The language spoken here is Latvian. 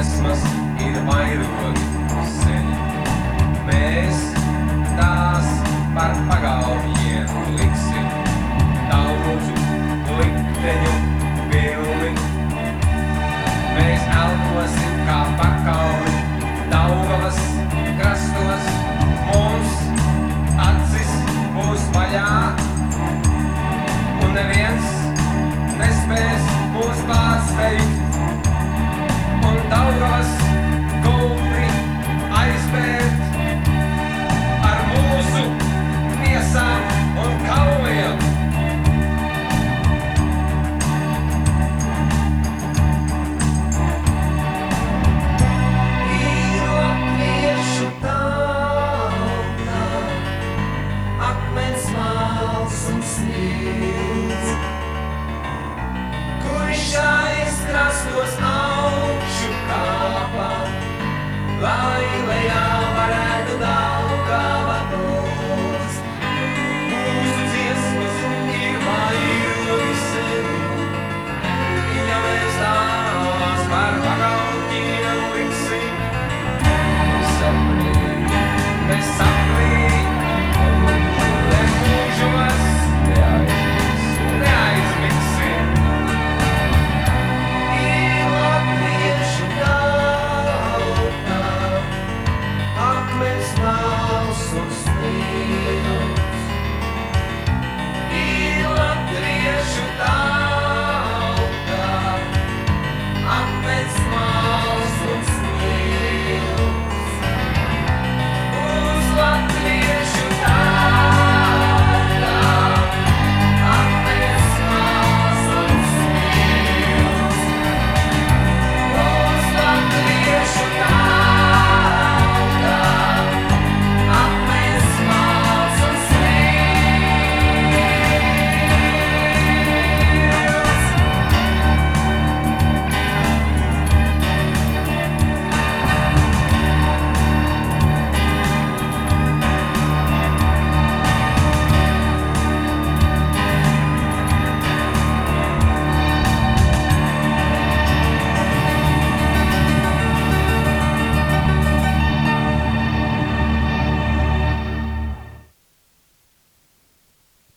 dziesmas ir vairogi seņi. Mēs tās par pagalmienu liksim, daudzu likteņu pilni. Mēs elkosim kā pakauli Daugavas krastos, mums acis būs vaļā. my.